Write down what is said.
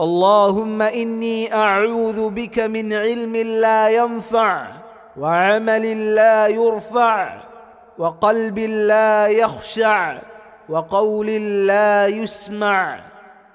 اللهم إني أعوذ بك من علم لا ينفع وعمل لا يرفع وقلب لا يخشع وقول لا يسمع